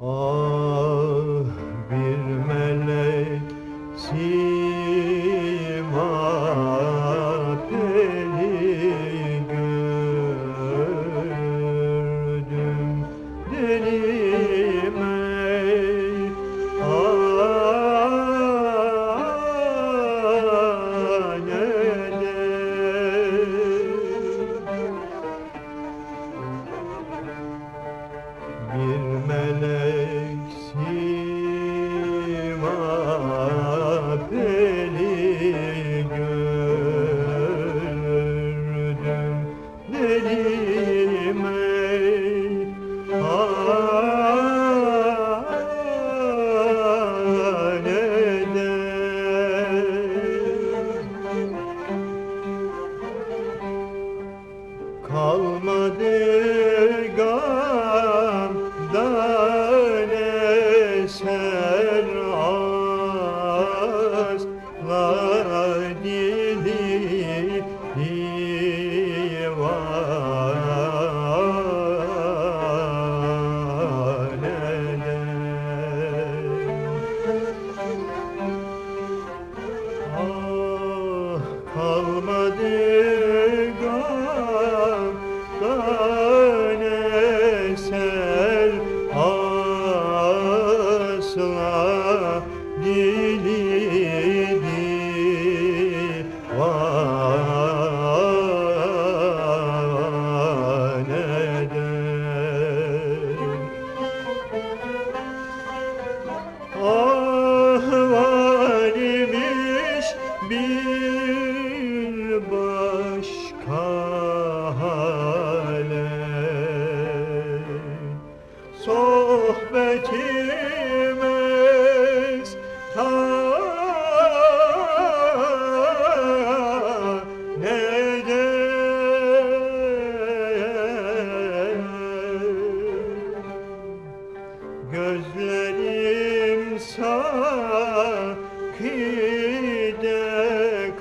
Ah delime kalmadı gamdan eser asla dili divan eder Ahvalimiş bir Gözlerim sakide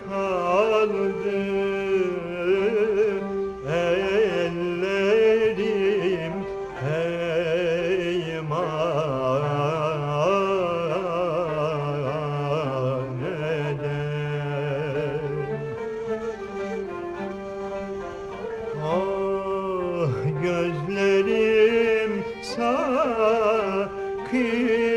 kaldı. Ellerim peyman eder. Ah gözlerim sakide